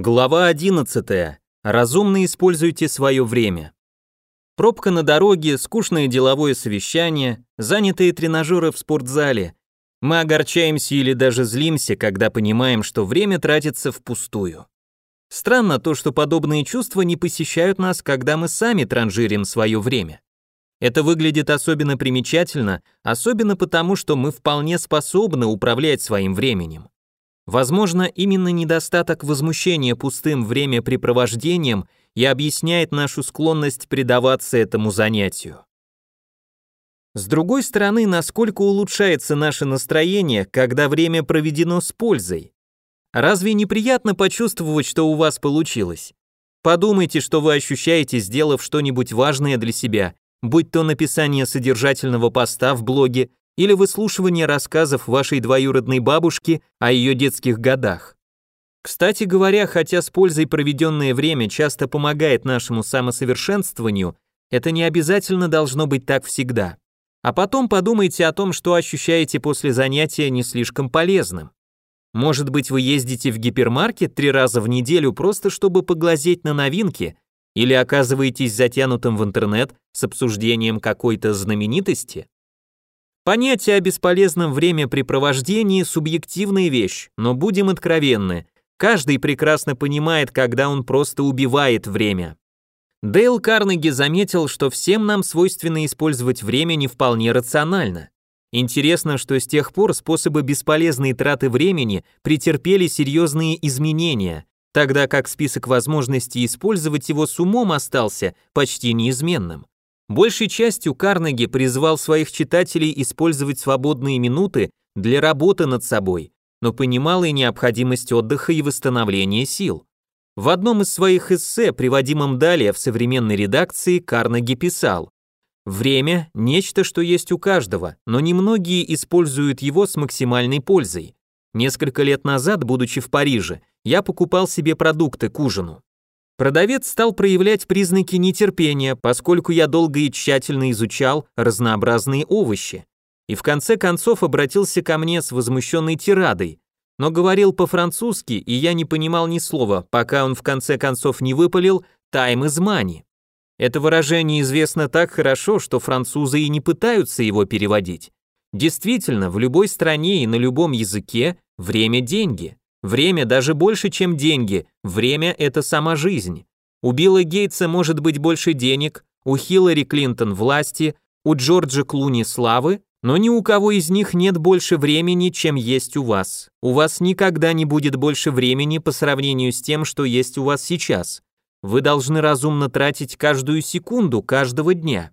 Глава 11. Разумно используйте свое время. Пробка на дороге, скучное деловое совещание, занятые тренажеры в спортзале. Мы огорчаемся или даже злимся, когда понимаем, что время тратится впустую. Странно то, что подобные чувства не посещают нас, когда мы сами транжирим свое время. Это выглядит особенно примечательно, особенно потому, что мы вполне способны управлять своим временем. Возможно, именно недостаток возмущения пустым времяпрепровождением и объясняет нашу склонность предаваться этому занятию. С другой стороны, насколько улучшается наше настроение, когда время проведено с пользой? Разве неприятно почувствовать, что у вас получилось? Подумайте, что вы ощущаете, сделав что-нибудь важное для себя, будь то написание содержательного поста в блоге или выслушивание рассказов вашей двоюродной бабушки о ее детских годах. Кстати говоря, хотя с пользой проведенное время часто помогает нашему самосовершенствованию, это не обязательно должно быть так всегда. А потом подумайте о том, что ощущаете после занятия не слишком полезным. Может быть, вы ездите в гипермаркет три раза в неделю просто чтобы поглазеть на новинки, или оказываетесь затянутым в интернет с обсуждением какой-то знаменитости? Понятие о бесполезном времяпрепровождении – субъективная вещь, но будем откровенны, каждый прекрасно понимает, когда он просто убивает время. Дейл Карнеги заметил, что всем нам свойственно использовать время не вполне рационально. Интересно, что с тех пор способы бесполезной траты времени претерпели серьезные изменения, тогда как список возможностей использовать его с умом остался почти неизменным. Большей частью Карнеги призвал своих читателей использовать свободные минуты для работы над собой, но понимал и необходимость отдыха и восстановления сил. В одном из своих эссе, приводимом далее в современной редакции, Карнеги писал «Время – нечто, что есть у каждого, но немногие используют его с максимальной пользой. Несколько лет назад, будучи в Париже, я покупал себе продукты к ужину. Продавец стал проявлять признаки нетерпения, поскольку я долго и тщательно изучал разнообразные овощи. И в конце концов обратился ко мне с возмущенной тирадой, но говорил по-французски, и я не понимал ни слова, пока он в конце концов не выпалил «time is money». Это выражение известно так хорошо, что французы и не пытаются его переводить. Действительно, в любой стране и на любом языке время – деньги. Время даже больше, чем деньги. Время – это сама жизнь. У Билла Гейтса может быть больше денег, у Хиллари Клинтон власти, у Джорджа Клуни славы, но ни у кого из них нет больше времени, чем есть у вас. У вас никогда не будет больше времени по сравнению с тем, что есть у вас сейчас. Вы должны разумно тратить каждую секунду каждого дня.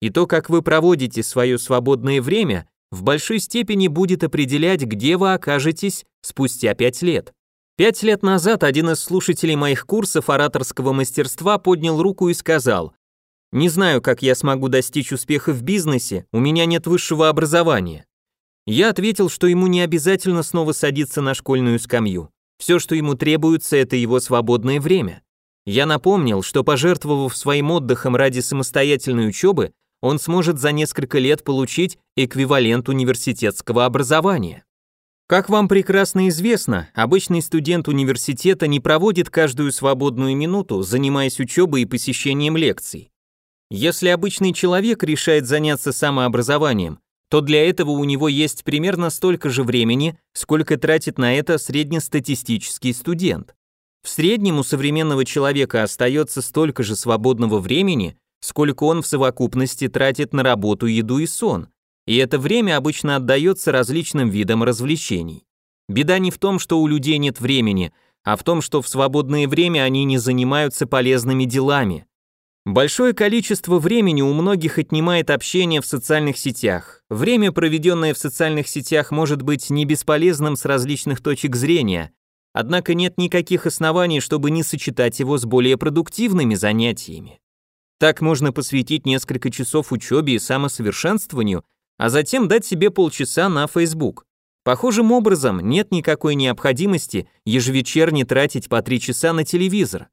И то, как вы проводите свое свободное время, в большой степени будет определять, где вы окажетесь спустя пять лет. Пять лет назад один из слушателей моих курсов ораторского мастерства поднял руку и сказал, «Не знаю, как я смогу достичь успеха в бизнесе, у меня нет высшего образования». Я ответил, что ему не обязательно снова садиться на школьную скамью. Все, что ему требуется, это его свободное время. Я напомнил, что пожертвовав своим отдыхом ради самостоятельной учебы, он сможет за несколько лет получить эквивалент университетского образования. Как вам прекрасно известно, обычный студент университета не проводит каждую свободную минуту, занимаясь учебой и посещением лекций. Если обычный человек решает заняться самообразованием, то для этого у него есть примерно столько же времени, сколько тратит на это среднестатистический студент. В среднем у современного человека остается столько же свободного времени, сколько он в совокупности тратит на работу, еду и сон, и это время обычно отдается различным видам развлечений. Беда не в том, что у людей нет времени, а в том, что в свободное время они не занимаются полезными делами. Большое количество времени у многих отнимает общение в социальных сетях. Время, проведенное в социальных сетях, может быть не бесполезным с различных точек зрения, однако нет никаких оснований, чтобы не сочетать его с более продуктивными занятиями. Так можно посвятить несколько часов учебе и самосовершенствованию, а затем дать себе полчаса на Facebook. Похожим образом нет никакой необходимости ежевечерне тратить по три часа на телевизор.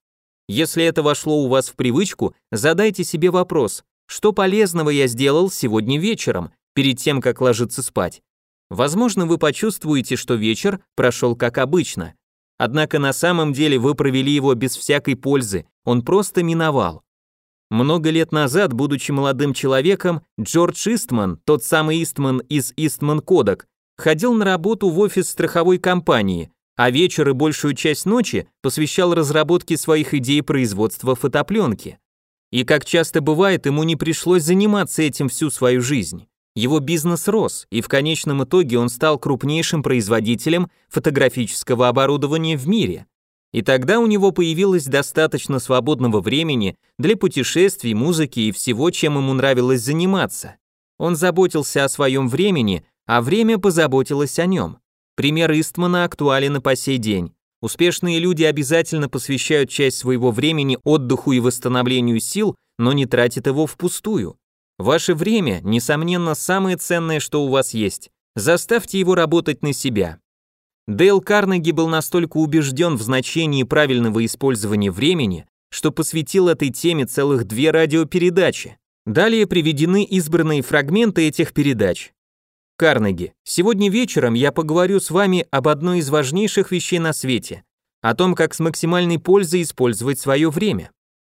Если это вошло у вас в привычку, задайте себе вопрос, что полезного я сделал сегодня вечером, перед тем, как ложиться спать. Возможно, вы почувствуете, что вечер прошел как обычно. Однако на самом деле вы провели его без всякой пользы, он просто миновал. Много лет назад, будучи молодым человеком, Джордж Истман, тот самый Истман из Истман Кодек, ходил на работу в офис страховой компании, а вечер и большую часть ночи посвящал разработке своих идей производства фотопленки. И как часто бывает, ему не пришлось заниматься этим всю свою жизнь. Его бизнес рос, и в конечном итоге он стал крупнейшим производителем фотографического оборудования в мире. И тогда у него появилось достаточно свободного времени для путешествий, музыки и всего, чем ему нравилось заниматься. Он заботился о своем времени, а время позаботилось о нем. Пример Истмана актуален и по сей день. Успешные люди обязательно посвящают часть своего времени отдыху и восстановлению сил, но не тратят его впустую. Ваше время, несомненно, самое ценное, что у вас есть. Заставьте его работать на себя. Дейл Карнеги был настолько убежден в значении правильного использования времени, что посвятил этой теме целых две радиопередачи. Далее приведены избранные фрагменты этих передач. Карнеги, сегодня вечером я поговорю с вами об одной из важнейших вещей на свете, о том, как с максимальной пользой использовать свое время.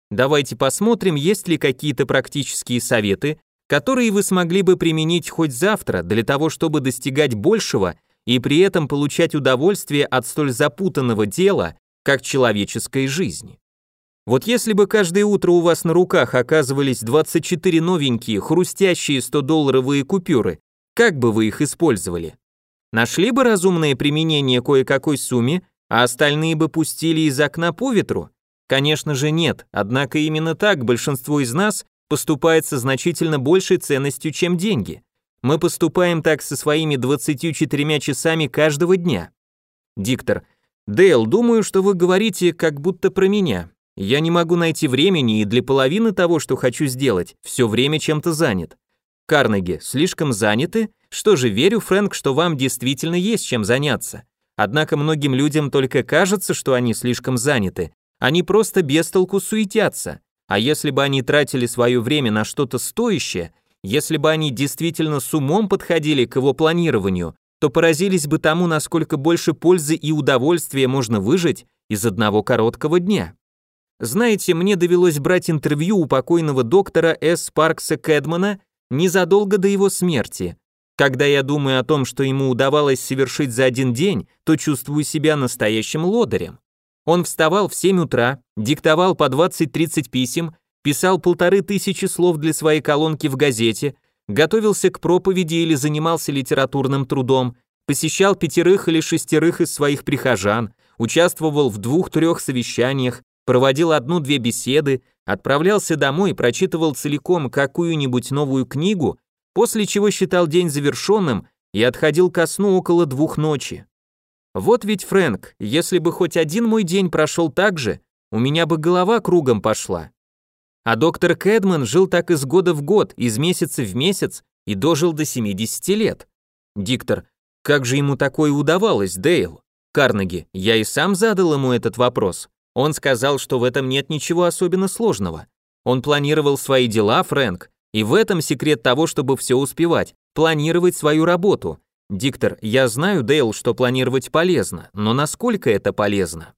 Давайте посмотрим, есть ли какие-то практические советы, которые вы смогли бы применить хоть завтра для того, чтобы достигать большего и при этом получать удовольствие от столь запутанного дела, как человеческая жизнь. Вот если бы каждое утро у вас на руках оказывались 24 новенькие, хрустящие 100-долларовые купюры, как бы вы их использовали? Нашли бы разумное применение кое-какой сумме, а остальные бы пустили из окна по ветру? Конечно же нет, однако именно так большинство из нас поступает со значительно большей ценностью, чем деньги. Мы поступаем так со своими 24 часами каждого дня. Диктор. Дейл, думаю, что вы говорите как будто про меня. Я не могу найти времени и для половины того, что хочу сделать, все время чем-то занят. Карнеги, слишком заняты? Что же, верю, Фрэнк, что вам действительно есть чем заняться. Однако многим людям только кажется, что они слишком заняты, они просто без толку суетятся. А если бы они тратили свое время на что-то стоящее, если бы они действительно с умом подходили к его планированию, то поразились бы тому, насколько больше пользы и удовольствия можно выжить из одного короткого дня. Знаете, мне довелось брать интервью у покойного доктора С. Паркса Кэдмана незадолго до его смерти. Когда я думаю о том, что ему удавалось совершить за один день, то чувствую себя настоящим лодырем. Он вставал в 7 утра, диктовал по 20-30 писем, писал полторы тысячи слов для своей колонки в газете, готовился к проповеди или занимался литературным трудом, посещал пятерых или шестерых из своих прихожан, участвовал в двух-трех совещаниях, проводил одну-две беседы, отправлялся домой, прочитывал целиком какую-нибудь новую книгу, после чего считал день завершенным и отходил ко сну около двух ночи. Вот ведь, Фрэнк, если бы хоть один мой день прошел так же, у меня бы голова кругом пошла. А доктор Кэдман жил так из года в год, из месяца в месяц и дожил до 70 лет. Диктор, как же ему такое удавалось, Дейл? Карнеги, я и сам задал ему этот вопрос. Он сказал, что в этом нет ничего особенно сложного. Он планировал свои дела, Фрэнк, и в этом секрет того, чтобы все успевать, планировать свою работу, Диктор, я знаю, Дейл, что планировать полезно, но насколько это полезно?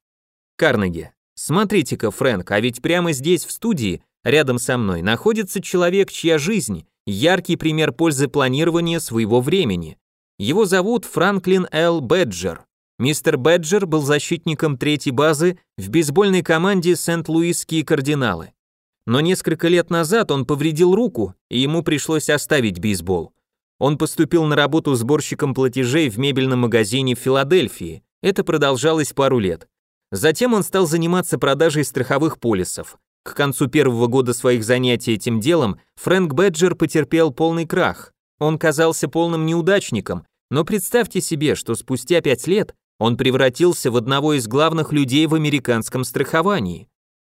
Карнеги, смотрите-ка, Фрэнк, а ведь прямо здесь, в студии, рядом со мной, находится человек, чья жизнь – яркий пример пользы планирования своего времени. Его зовут Франклин Л. Бэджер. Мистер Бэджер был защитником третьей базы в бейсбольной команде Сент-Луисские кардиналы. Но несколько лет назад он повредил руку, и ему пришлось оставить бейсбол. Он поступил на работу сборщиком платежей в мебельном магазине в Филадельфии. Это продолжалось пару лет. Затем он стал заниматься продажей страховых полисов. К концу первого года своих занятий этим делом Фрэнк Бэджер потерпел полный крах. Он казался полным неудачником, но представьте себе, что спустя пять лет он превратился в одного из главных людей в американском страховании.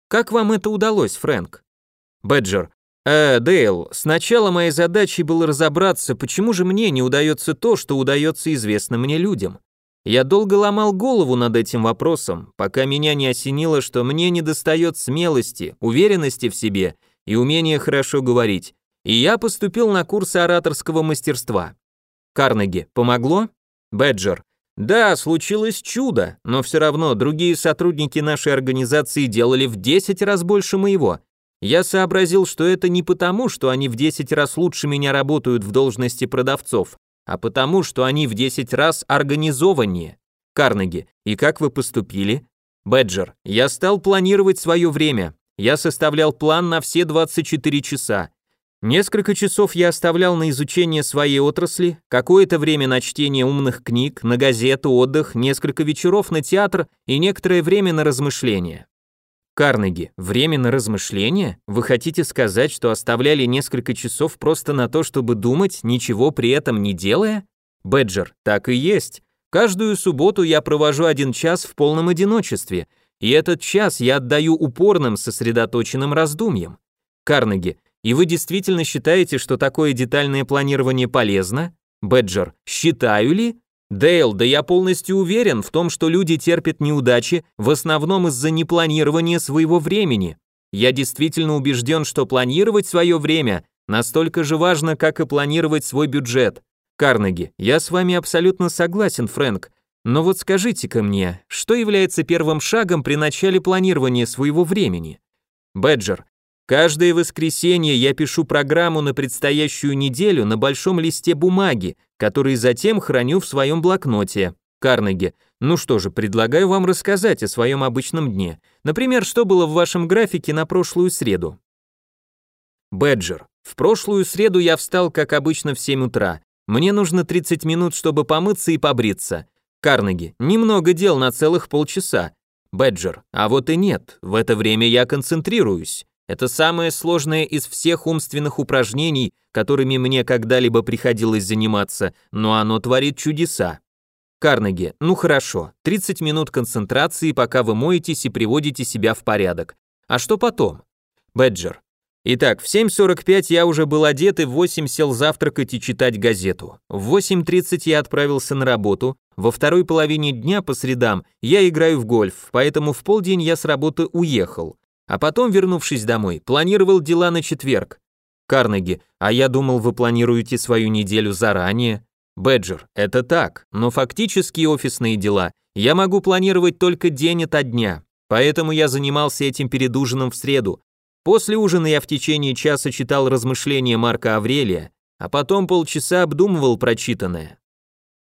Как вам это удалось, Фрэнк? Бэджер, «Э, Дейл, сначала моей задачей было разобраться, почему же мне не удается то, что удается известным мне людям. Я долго ломал голову над этим вопросом, пока меня не осенило, что мне недостает смелости, уверенности в себе и умения хорошо говорить, и я поступил на курсы ораторского мастерства. Карнеги, помогло? Бэджер, Да, случилось чудо, но все равно другие сотрудники нашей организации делали в 10 раз больше моего. Я сообразил, что это не потому, что они в 10 раз лучше меня работают в должности продавцов, а потому, что они в 10 раз организованнее. Карнеги, и как вы поступили? Бэджер, я стал планировать свое время. Я составлял план на все 24 часа. Несколько часов я оставлял на изучение своей отрасли, какое-то время на чтение умных книг, на газету, отдых, несколько вечеров на театр и некоторое время на размышления. Карнеги, время на размышления? Вы хотите сказать, что оставляли несколько часов просто на то, чтобы думать, ничего при этом не делая? Бэджер, так и есть. Каждую субботу я провожу один час в полном одиночестве, и этот час я отдаю упорным, сосредоточенным раздумьям. Карнеги, и вы действительно считаете, что такое детальное планирование полезно? Бэджер, считаю ли? Дейл, да я полностью уверен в том, что люди терпят неудачи в основном из-за непланирования своего времени. Я действительно убежден, что планировать свое время настолько же важно, как и планировать свой бюджет. Карнеги, я с вами абсолютно согласен, Фрэнк, но вот скажите-ка мне, что является первым шагом при начале планирования своего времени? Бэджер, Каждое воскресенье я пишу программу на предстоящую неделю на большом листе бумаги, который затем храню в своем блокноте. Карнеги. Ну что же, предлагаю вам рассказать о своем обычном дне. Например, что было в вашем графике на прошлую среду. Бэджер. В прошлую среду я встал, как обычно, в 7 утра. Мне нужно 30 минут, чтобы помыться и побриться. Карнеги. Немного дел на целых полчаса. Бэджер. А вот и нет. В это время я концентрируюсь. Это самое сложное из всех умственных упражнений, которыми мне когда-либо приходилось заниматься, но оно творит чудеса. Карнеги, ну хорошо, 30 минут концентрации, пока вы моетесь и приводите себя в порядок. А что потом? Бэджер. Итак, в 7.45 я уже был одет и в 8 сел завтракать и читать газету. В 8.30 я отправился на работу, во второй половине дня по средам я играю в гольф, поэтому в полдень я с работы уехал а потом, вернувшись домой, планировал дела на четверг. Карнеги, а я думал, вы планируете свою неделю заранее. Бэджер, это так, но фактически офисные дела я могу планировать только день ото дня, поэтому я занимался этим перед ужином в среду. После ужина я в течение часа читал размышления Марка Аврелия, а потом полчаса обдумывал прочитанное.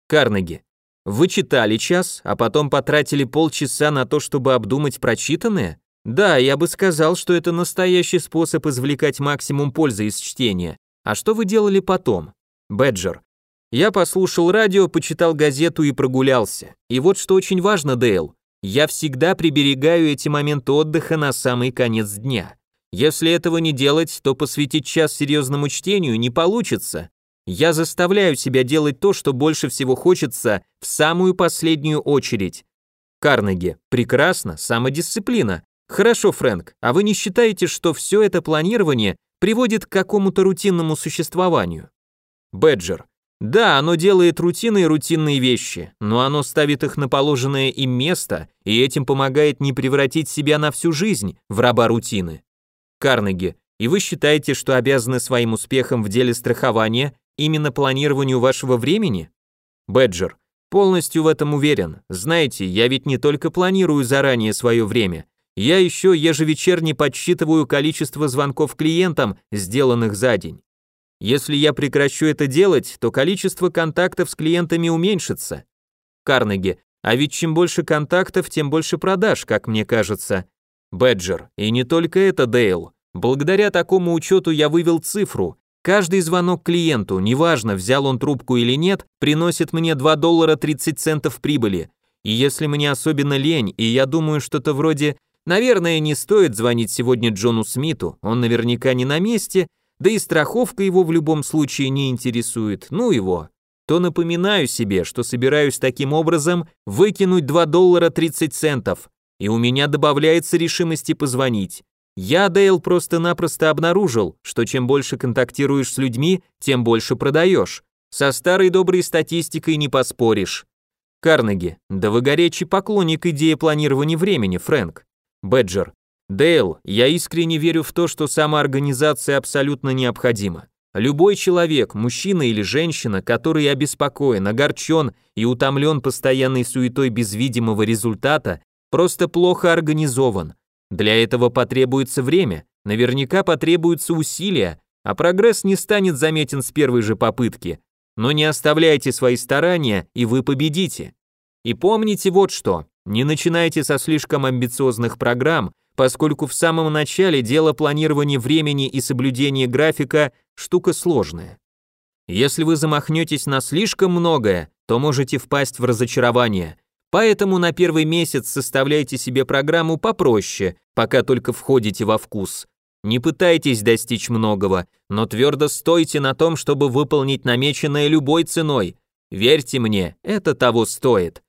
Карнеги, вы читали час, а потом потратили полчаса на то, чтобы обдумать прочитанное? Да, я бы сказал, что это настоящий способ извлекать максимум пользы из чтения. А что вы делали потом? Бэджер. Я послушал радио, почитал газету и прогулялся. И вот что очень важно, Дейл. Я всегда приберегаю эти моменты отдыха на самый конец дня. Если этого не делать, то посвятить час серьезному чтению не получится. Я заставляю себя делать то, что больше всего хочется, в самую последнюю очередь. Карнеги. Прекрасно, самодисциплина. Хорошо, Фрэнк, а вы не считаете, что все это планирование приводит к какому-то рутинному существованию? Бэджер. Да, оно делает рутины и рутинные вещи, но оно ставит их на положенное им место и этим помогает не превратить себя на всю жизнь в раба рутины. Карнеги. И вы считаете, что обязаны своим успехом в деле страхования именно планированию вашего времени? Бэджер. Полностью в этом уверен. Знаете, я ведь не только планирую заранее свое время, я еще ежевечерне подсчитываю количество звонков клиентам, сделанных за день. Если я прекращу это делать, то количество контактов с клиентами уменьшится. Карнеги, а ведь чем больше контактов, тем больше продаж, как мне кажется. Бэджер, и не только это, Дейл. Благодаря такому учету я вывел цифру. Каждый звонок клиенту, неважно, взял он трубку или нет, приносит мне 2 доллара 30 центов прибыли. И если мне особенно лень, и я думаю что-то вроде Наверное, не стоит звонить сегодня Джону Смиту, он наверняка не на месте, да и страховка его в любом случае не интересует, ну его. То напоминаю себе, что собираюсь таким образом выкинуть 2 доллара 30 центов, и у меня добавляется решимости позвонить. Я, Дейл, просто-напросто обнаружил, что чем больше контактируешь с людьми, тем больше продаешь. Со старой доброй статистикой не поспоришь. Карнеги, да вы горячий поклонник идеи планирования времени, Фрэнк. Бэджер. Дейл, я искренне верю в то, что самоорганизация абсолютно необходима. Любой человек, мужчина или женщина, который обеспокоен, огорчен и утомлен постоянной суетой без видимого результата, просто плохо организован. Для этого потребуется время, наверняка потребуются усилия, а прогресс не станет заметен с первой же попытки. Но не оставляйте свои старания, и вы победите. И помните вот что, не начинайте со слишком амбициозных программ, поскольку в самом начале дело планирования времени и соблюдения графика – штука сложная. Если вы замахнетесь на слишком многое, то можете впасть в разочарование. Поэтому на первый месяц составляйте себе программу попроще, пока только входите во вкус. Не пытайтесь достичь многого, но твердо стойте на том, чтобы выполнить намеченное любой ценой. Верьте мне, это того стоит.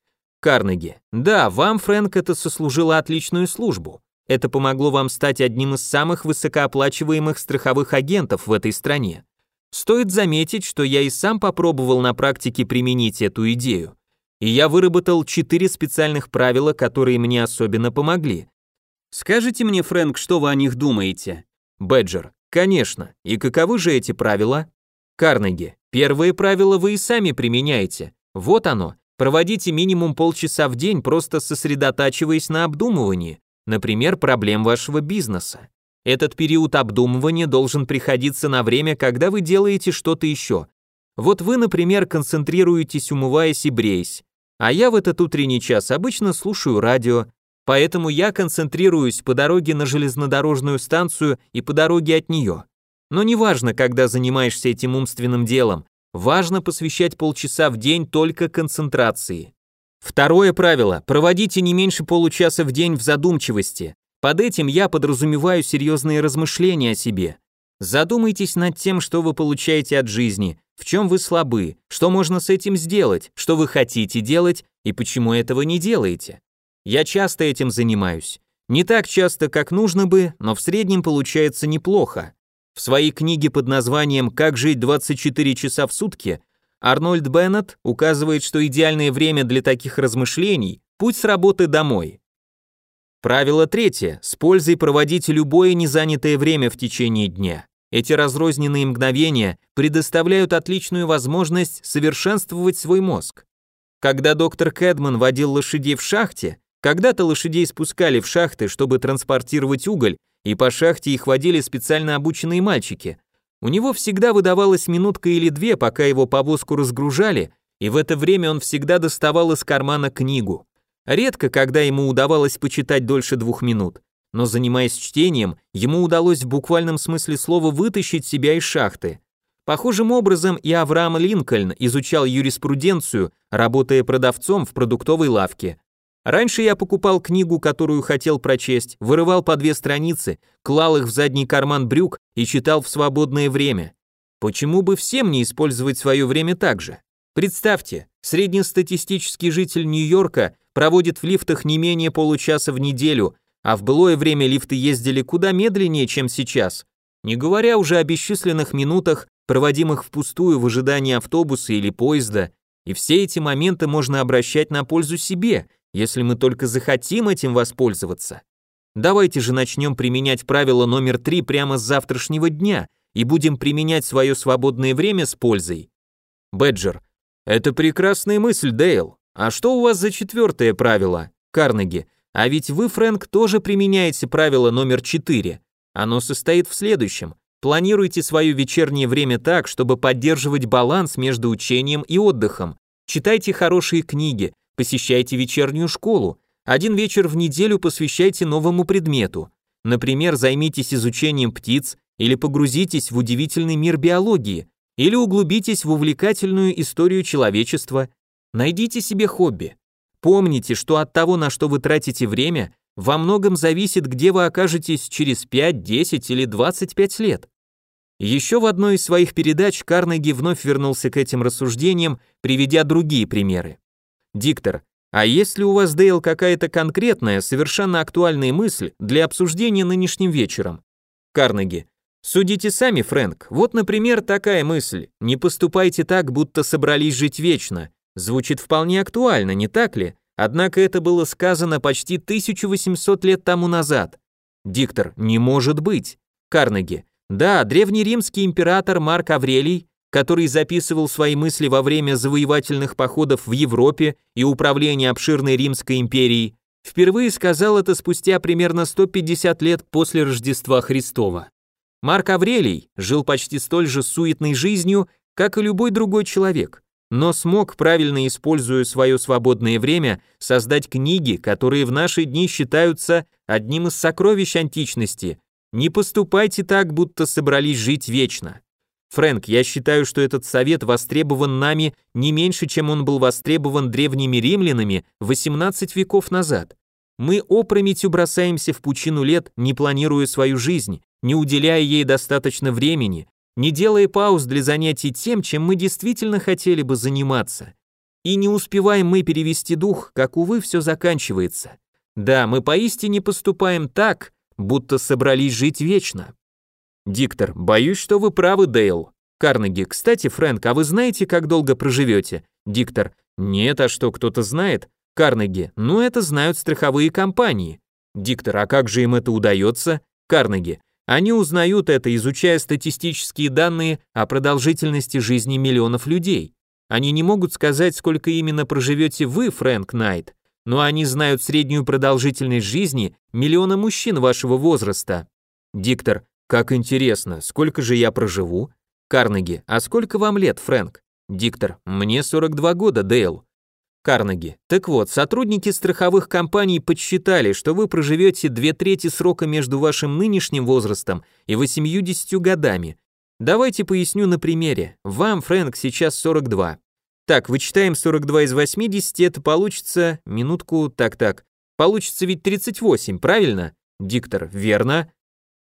Карнеги. Да, вам, Фрэнк, это сослужило отличную службу. Это помогло вам стать одним из самых высокооплачиваемых страховых агентов в этой стране. Стоит заметить, что я и сам попробовал на практике применить эту идею. И я выработал четыре специальных правила, которые мне особенно помогли. Скажите мне, Фрэнк, что вы о них думаете? Бэджер. Конечно. И каковы же эти правила? Карнеги. Первое правило вы и сами применяете. Вот оно. Проводите минимум полчаса в день, просто сосредотачиваясь на обдумывании например, проблем вашего бизнеса. Этот период обдумывания должен приходиться на время, когда вы делаете что-то еще. Вот вы, например, концентрируетесь, умываясь и бреясь, а я в этот утренний час обычно слушаю радио, поэтому я концентрируюсь по дороге на железнодорожную станцию и по дороге от нее. Но неважно, когда занимаешься этим умственным делом, важно посвящать полчаса в день только концентрации. Второе правило – проводите не меньше получаса в день в задумчивости. Под этим я подразумеваю серьезные размышления о себе. Задумайтесь над тем, что вы получаете от жизни, в чем вы слабы, что можно с этим сделать, что вы хотите делать и почему этого не делаете. Я часто этим занимаюсь. Не так часто, как нужно бы, но в среднем получается неплохо. В своей книге под названием «Как жить 24 часа в сутки» Арнольд Беннет указывает, что идеальное время для таких размышлений – путь с работы домой. Правило третье – с пользой проводить любое незанятое время в течение дня. Эти разрозненные мгновения предоставляют отличную возможность совершенствовать свой мозг. Когда доктор Кэдман водил лошадей в шахте, когда-то лошадей спускали в шахты, чтобы транспортировать уголь, и по шахте их водили специально обученные мальчики. У него всегда выдавалась минутка или две, пока его повозку разгружали, и в это время он всегда доставал из кармана книгу. Редко, когда ему удавалось почитать дольше двух минут, но занимаясь чтением, ему удалось в буквальном смысле слова вытащить себя из шахты. Похожим образом и Авраам Линкольн изучал юриспруденцию, работая продавцом в продуктовой лавке. Раньше я покупал книгу, которую хотел прочесть, вырывал по две страницы, клал их в задний карман брюк и читал в свободное время. Почему бы всем не использовать свое время так же? Представьте, среднестатистический житель Нью-Йорка проводит в лифтах не менее получаса в неделю, а в былое время лифты ездили куда медленнее, чем сейчас. Не говоря уже о бесчисленных минутах, проводимых впустую в ожидании автобуса или поезда, и все эти моменты можно обращать на пользу себе, если мы только захотим этим воспользоваться. Давайте же начнем применять правило номер три прямо с завтрашнего дня и будем применять свое свободное время с пользой. Бэджер. Это прекрасная мысль, Дейл. А что у вас за четвертое правило? Карнеги. А ведь вы, Фрэнк, тоже применяете правило номер четыре. Оно состоит в следующем. Планируйте свое вечернее время так, чтобы поддерживать баланс между учением и отдыхом. Читайте хорошие книги, Посещайте вечернюю школу. Один вечер в неделю посвящайте новому предмету. Например, займитесь изучением птиц или погрузитесь в удивительный мир биологии, или углубитесь в увлекательную историю человечества. Найдите себе хобби. Помните, что от того, на что вы тратите время, во многом зависит, где вы окажетесь через 5, 10 или 25 лет. Еще в одной из своих передач Карнеги вновь вернулся к этим рассуждениям, приведя другие примеры. Диктор, а есть ли у вас, Дейл, какая-то конкретная, совершенно актуальная мысль для обсуждения нынешним вечером? Карнеги, судите сами, Фрэнк. Вот, например, такая мысль. Не поступайте так, будто собрались жить вечно. Звучит вполне актуально, не так ли? Однако это было сказано почти 1800 лет тому назад. Диктор, не может быть. Карнеги, Да, древнеримский император Марк Аврелий, который записывал свои мысли во время завоевательных походов в Европе и управления обширной Римской империей, впервые сказал это спустя примерно 150 лет после Рождества Христова. Марк Аврелий жил почти столь же суетной жизнью, как и любой другой человек, но смог, правильно используя свое свободное время, создать книги, которые в наши дни считаются одним из сокровищ античности. Не поступайте так, будто собрались жить вечно. Фрэнк, я считаю, что этот совет востребован нами не меньше, чем он был востребован древними римлянами 18 веков назад. Мы опрометью бросаемся в пучину лет, не планируя свою жизнь, не уделяя ей достаточно времени, не делая пауз для занятий тем, чем мы действительно хотели бы заниматься. И не успеваем мы перевести дух, как, увы, все заканчивается. Да, мы поистине поступаем так, будто собрались жить вечно. Диктор, боюсь, что вы правы, Дейл. Карнеги, кстати, Фрэнк, а вы знаете, как долго проживете? Диктор, нет, а что, кто-то знает? Карнеги, ну это знают страховые компании. Диктор, а как же им это удается? Карнеги, они узнают это, изучая статистические данные о продолжительности жизни миллионов людей. Они не могут сказать, сколько именно проживете вы, Фрэнк Найт, но они знают среднюю продолжительность жизни миллиона мужчин вашего возраста. Диктор, как интересно, сколько же я проживу? Карнеги, а сколько вам лет, Фрэнк? Диктор, мне 42 года, Дейл. Карнеги. Так вот, сотрудники страховых компаний подсчитали, что вы проживете две трети срока между вашим нынешним возрастом и 80 годами. Давайте поясню на примере. Вам, Фрэнк, сейчас 42. Так, вычитаем 42 из 80, это получится... Минутку, так-так. Получится ведь 38, правильно? Диктор, верно.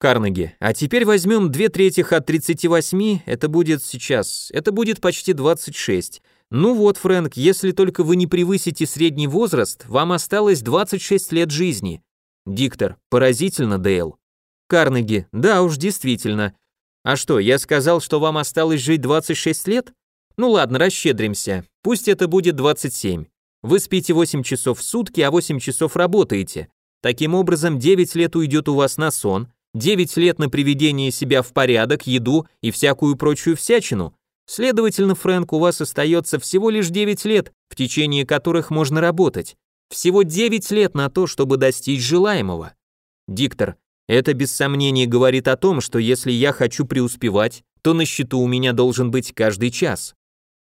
Карнеги, а теперь возьмем две трети от 38, это будет сейчас, это будет почти 26. Ну вот, Фрэнк, если только вы не превысите средний возраст, вам осталось 26 лет жизни. Диктор, поразительно, Дейл. Карнеги, да уж, действительно. А что, я сказал, что вам осталось жить 26 лет? Ну ладно, расщедримся. Пусть это будет 27. Вы спите 8 часов в сутки, а 8 часов работаете. Таким образом, 9 лет уйдет у вас на сон, 9 лет на приведение себя в порядок, еду и всякую прочую всячину, Следовательно, Фрэнк, у вас остается всего лишь 9 лет, в течение которых можно работать. Всего 9 лет на то, чтобы достичь желаемого. Диктор, это без сомнения говорит о том, что если я хочу преуспевать, то на счету у меня должен быть каждый час.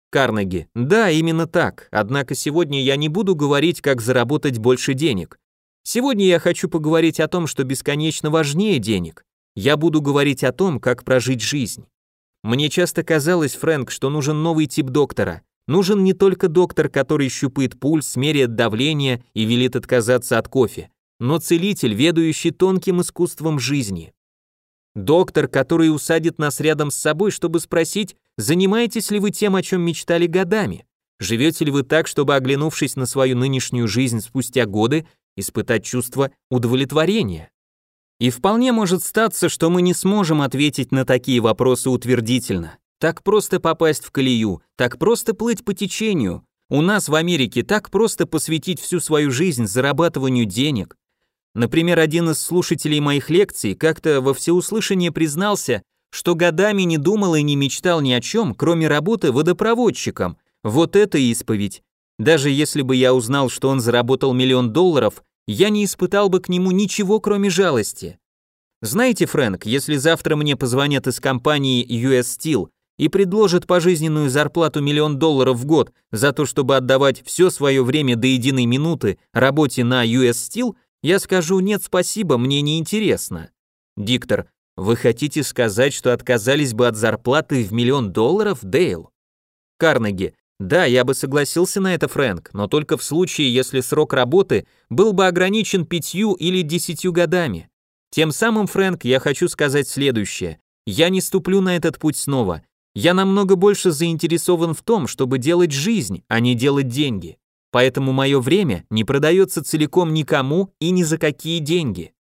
Карнеги, да, именно так, однако сегодня я не буду говорить, как заработать больше денег. Сегодня я хочу поговорить о том, что бесконечно важнее денег. Я буду говорить о том, как прожить жизнь. Мне часто казалось, Фрэнк, что нужен новый тип доктора. Нужен не только доктор, который щупает пульс, меряет давление и велит отказаться от кофе, но целитель, ведающий тонким искусством жизни. Доктор, который усадит нас рядом с собой, чтобы спросить, занимаетесь ли вы тем, о чем мечтали годами? Живете ли вы так, чтобы, оглянувшись на свою нынешнюю жизнь спустя годы, испытать чувство удовлетворения? И вполне может статься, что мы не сможем ответить на такие вопросы утвердительно. Так просто попасть в колею, так просто плыть по течению. У нас в Америке так просто посвятить всю свою жизнь зарабатыванию денег. Например, один из слушателей моих лекций как-то во всеуслышание признался, что годами не думал и не мечтал ни о чем, кроме работы водопроводчиком. Вот это исповедь. Даже если бы я узнал, что он заработал миллион долларов, я не испытал бы к нему ничего, кроме жалости. Знаете, Фрэнк, если завтра мне позвонят из компании US Steel и предложат пожизненную зарплату миллион долларов в год за то, чтобы отдавать все свое время до единой минуты работе на US Steel, я скажу «нет, спасибо, мне не интересно». Диктор, вы хотите сказать, что отказались бы от зарплаты в миллион долларов, Дейл? Карнеги, да, я бы согласился на это, Фрэнк, но только в случае, если срок работы был бы ограничен пятью или десятью годами. Тем самым, Фрэнк, я хочу сказать следующее. Я не ступлю на этот путь снова. Я намного больше заинтересован в том, чтобы делать жизнь, а не делать деньги. Поэтому мое время не продается целиком никому и ни за какие деньги.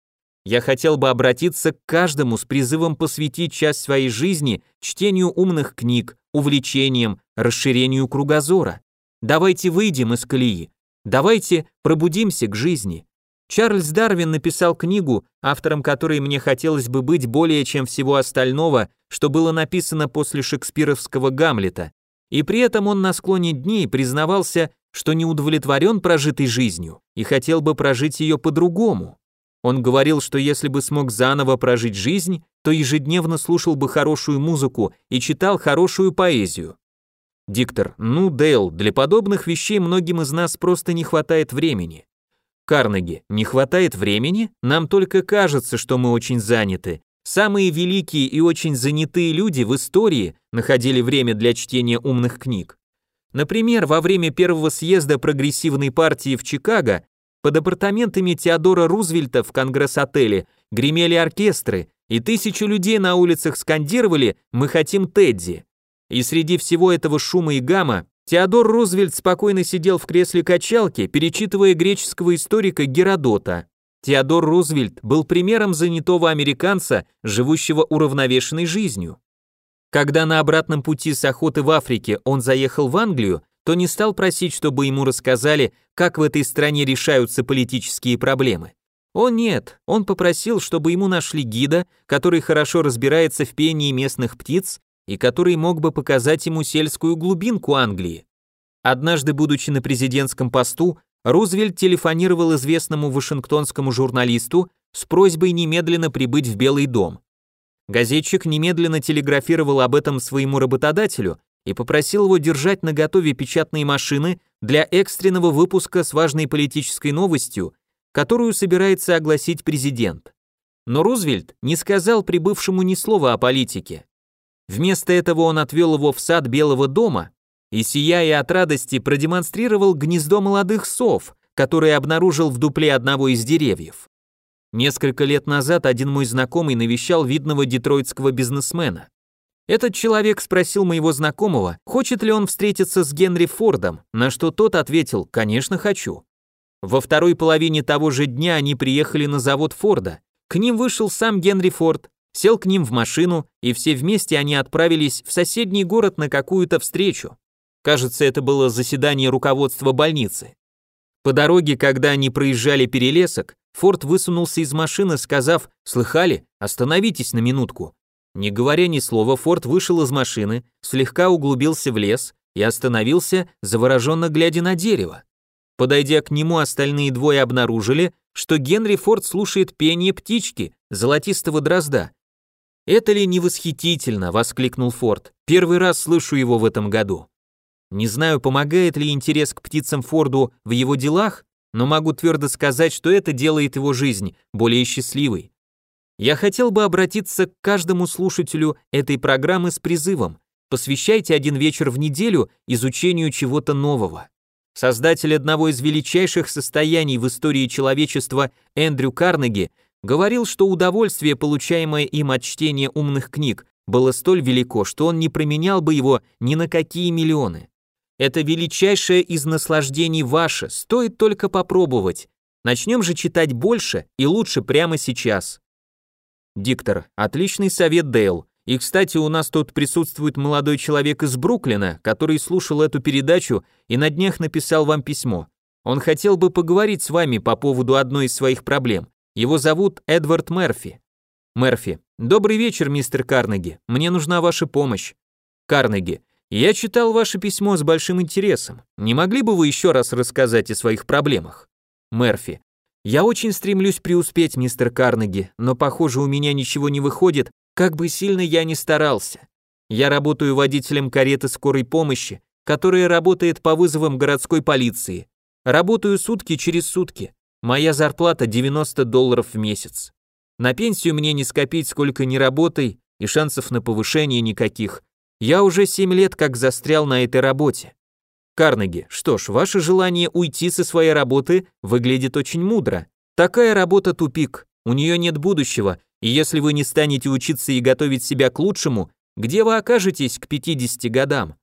Я хотел бы обратиться к каждому с призывом посвятить часть своей жизни чтению умных книг, увлечениям, расширению кругозора. Давайте выйдем из колеи. Давайте пробудимся к жизни. Чарльз Дарвин написал книгу, автором которой мне хотелось бы быть более чем всего остального, что было написано после шекспировского Гамлета, и при этом он на склоне дней признавался, что не удовлетворен прожитой жизнью и хотел бы прожить ее по-другому. Он говорил, что если бы смог заново прожить жизнь, то ежедневно слушал бы хорошую музыку и читал хорошую поэзию. Диктор, ну, Дейл, для подобных вещей многим из нас просто не хватает времени. Карнеги, не хватает времени? Нам только кажется, что мы очень заняты. Самые великие и очень занятые люди в истории находили время для чтения умных книг. Например, во время первого съезда прогрессивной партии в Чикаго под апартаментами Теодора Рузвельта в Конгресс-отеле гремели оркестры, и тысячу людей на улицах скандировали «Мы хотим Тедди». И среди всего этого шума и гамма Теодор Рузвельт спокойно сидел в кресле качалки, перечитывая греческого историка Геродота. Теодор Рузвельт был примером занятого американца, живущего уравновешенной жизнью. Когда на обратном пути с охоты в Африке он заехал в Англию, то не стал просить, чтобы ему рассказали, как в этой стране решаются политические проблемы. О нет, он попросил, чтобы ему нашли гида, который хорошо разбирается в пении местных птиц и который мог бы показать ему сельскую глубинку Англии. Однажды, будучи на президентском посту, Рузвельт телефонировал известному вашингтонскому журналисту с просьбой немедленно прибыть в Белый дом. Газетчик немедленно телеграфировал об этом своему работодателю и попросил его держать наготове печатные машины для экстренного выпуска с важной политической новостью, которую собирается огласить президент. Но Рузвельт не сказал прибывшему ни слова о политике. Вместо этого он отвел его в сад Белого дома и, сияя от радости, продемонстрировал гнездо молодых сов, которые обнаружил в дупле одного из деревьев. Несколько лет назад один мой знакомый навещал видного детройтского бизнесмена. Этот человек спросил моего знакомого, хочет ли он встретиться с Генри Фордом, на что тот ответил «конечно хочу». Во второй половине того же дня они приехали на завод Форда. К ним вышел сам Генри Форд, сел к ним в машину, и все вместе они отправились в соседний город на какую-то встречу. Кажется, это было заседание руководства больницы. По дороге, когда они проезжали перелесок, Форд высунулся из машины, сказав «Слыхали? Остановитесь на минутку». Не говоря ни слова, Форд вышел из машины, слегка углубился в лес и остановился, завороженно глядя на дерево. Подойдя к нему, остальные двое обнаружили, что Генри Форд слушает пение птички, золотистого дрозда, «Это ли не восхитительно?» – воскликнул Форд. «Первый раз слышу его в этом году. Не знаю, помогает ли интерес к птицам Форду в его делах, но могу твердо сказать, что это делает его жизнь более счастливой. Я хотел бы обратиться к каждому слушателю этой программы с призывом посвящайте один вечер в неделю изучению чего-то нового. Создатель одного из величайших состояний в истории человечества Эндрю Карнеги Говорил, что удовольствие, получаемое им от чтения умных книг, было столь велико, что он не променял бы его ни на какие миллионы. Это величайшее из наслаждений ваше, стоит только попробовать. Начнем же читать больше и лучше прямо сейчас. Диктор, отличный совет, Дейл. И, кстати, у нас тут присутствует молодой человек из Бруклина, который слушал эту передачу и на днях написал вам письмо. Он хотел бы поговорить с вами по поводу одной из своих проблем. Его зовут Эдвард Мерфи. Мерфи. Добрый вечер, мистер Карнеги. Мне нужна ваша помощь. Карнеги. Я читал ваше письмо с большим интересом. Не могли бы вы еще раз рассказать о своих проблемах? Мерфи. Я очень стремлюсь преуспеть, мистер Карнеги, но, похоже, у меня ничего не выходит, как бы сильно я ни старался. Я работаю водителем кареты скорой помощи, которая работает по вызовам городской полиции. Работаю сутки через сутки. Моя зарплата 90 долларов в месяц. На пенсию мне не скопить сколько ни работай, и шансов на повышение никаких. Я уже 7 лет как застрял на этой работе. Карнеги, что ж, ваше желание уйти со своей работы выглядит очень мудро. Такая работа тупик, у нее нет будущего, и если вы не станете учиться и готовить себя к лучшему, где вы окажетесь к 50 годам?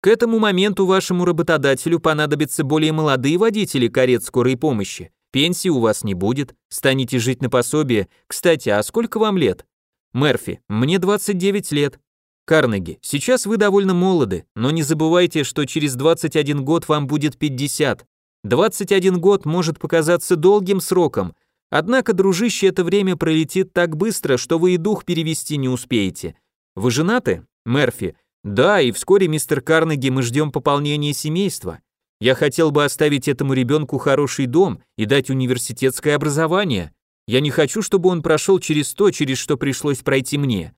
К этому моменту вашему работодателю понадобятся более молодые водители карет скорой помощи, Пенсии у вас не будет, станете жить на пособие. Кстати, а сколько вам лет? Мерфи, мне 29 лет. Карнеги, сейчас вы довольно молоды, но не забывайте, что через 21 год вам будет 50. 21 год может показаться долгим сроком, однако, дружище, это время пролетит так быстро, что вы и дух перевести не успеете. Вы женаты, Мерфи? Да, и вскоре, мистер Карнеги, мы ждем пополнения семейства. Я хотел бы оставить этому ребенку хороший дом и дать университетское образование. Я не хочу, чтобы он прошел через то, через что пришлось пройти мне.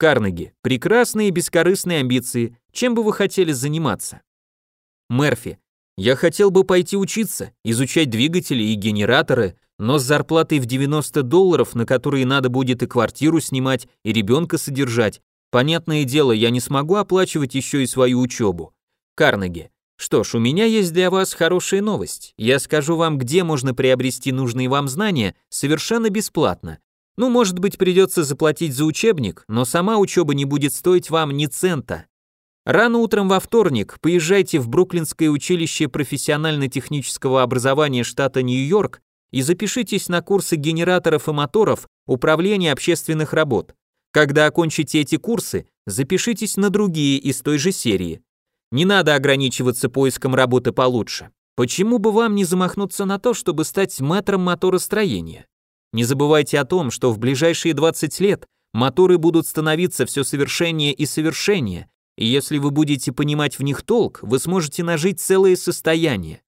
Карнеги, прекрасные бескорыстные амбиции. Чем бы вы хотели заниматься? Мерфи, я хотел бы пойти учиться, изучать двигатели и генераторы, но с зарплатой в 90 долларов, на которые надо будет и квартиру снимать, и ребенка содержать, понятное дело, я не смогу оплачивать еще и свою учебу. Карнеги, что ж, у меня есть для вас хорошая новость. Я скажу вам, где можно приобрести нужные вам знания совершенно бесплатно. Ну, может быть, придется заплатить за учебник, но сама учеба не будет стоить вам ни цента. Рано утром во вторник поезжайте в Бруклинское училище профессионально-технического образования штата Нью-Йорк и запишитесь на курсы генераторов и моторов управления общественных работ. Когда окончите эти курсы, запишитесь на другие из той же серии. Не надо ограничиваться поиском работы получше. Почему бы вам не замахнуться на то, чтобы стать мэтром моторостроения? Не забывайте о том, что в ближайшие 20 лет моторы будут становиться все совершеннее и совершеннее, и если вы будете понимать в них толк, вы сможете нажить целое состояние.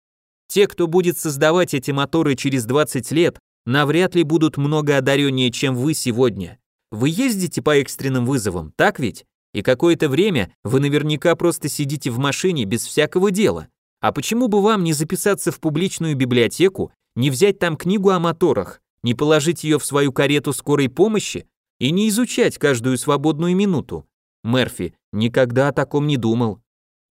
Те, кто будет создавать эти моторы через 20 лет, навряд ли будут много одареннее, чем вы сегодня. Вы ездите по экстренным вызовам, так ведь? И какое-то время вы наверняка просто сидите в машине без всякого дела. А почему бы вам не записаться в публичную библиотеку, не взять там книгу о моторах, не положить ее в свою карету скорой помощи и не изучать каждую свободную минуту? Мерфи, никогда о таком не думал.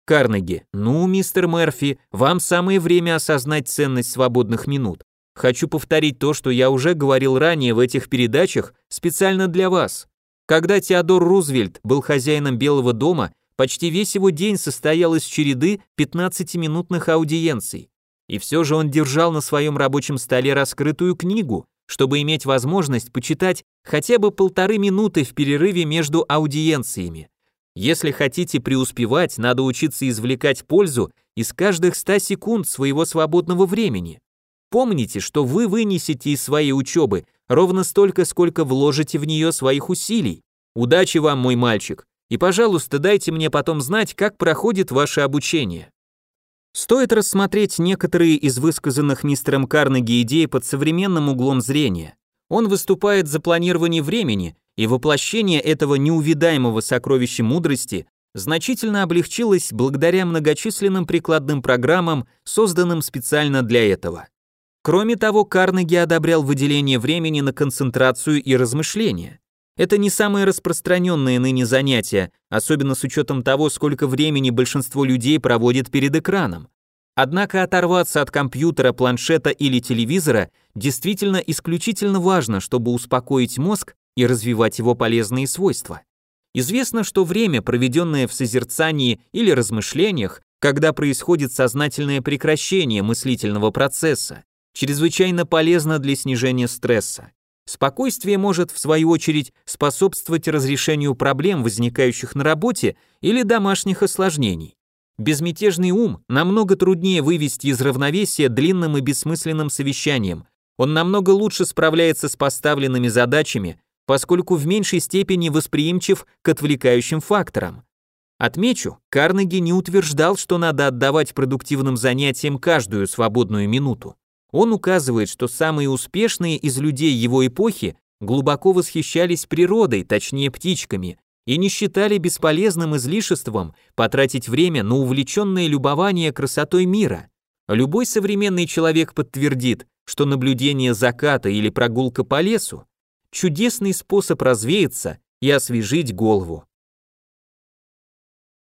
Карнеги, ну, мистер Мерфи, вам самое время осознать ценность свободных минут. Хочу повторить то, что я уже говорил ранее в этих передачах специально для вас. Когда Теодор Рузвельт был хозяином Белого дома, почти весь его день состоял из череды 15-минутных аудиенций. И все же он держал на своем рабочем столе раскрытую книгу, чтобы иметь возможность почитать хотя бы полторы минуты в перерыве между аудиенциями. Если хотите преуспевать, надо учиться извлекать пользу из каждых 100 секунд своего свободного времени. Помните, что вы вынесете из своей учебы ровно столько, сколько вложите в нее своих усилий. Удачи вам, мой мальчик, и, пожалуйста, дайте мне потом знать, как проходит ваше обучение. Стоит рассмотреть некоторые из высказанных мистером Карнеги идей под современным углом зрения. Он выступает за планирование времени, и воплощение этого неувидаемого сокровища мудрости значительно облегчилось благодаря многочисленным прикладным программам, созданным специально для этого. Кроме того, Карнеги одобрял выделение времени на концентрацию и размышления. Это не самое распространенное ныне занятие, особенно с учетом того, сколько времени большинство людей проводит перед экраном. Однако оторваться от компьютера, планшета или телевизора действительно исключительно важно, чтобы успокоить мозг и развивать его полезные свойства. Известно, что время, проведенное в созерцании или размышлениях, когда происходит сознательное прекращение мыслительного процесса, чрезвычайно полезно для снижения стресса. Спокойствие может, в свою очередь, способствовать разрешению проблем, возникающих на работе или домашних осложнений. Безмятежный ум намного труднее вывести из равновесия длинным и бессмысленным совещанием. Он намного лучше справляется с поставленными задачами, поскольку в меньшей степени восприимчив к отвлекающим факторам. Отмечу, Карнеги не утверждал, что надо отдавать продуктивным занятиям каждую свободную минуту. Он указывает, что самые успешные из людей его эпохи глубоко восхищались природой, точнее птичками, и не считали бесполезным излишеством потратить время на увлеченное любование красотой мира. Любой современный человек подтвердит, что наблюдение заката или прогулка по лесу – чудесный способ развеяться и освежить голову.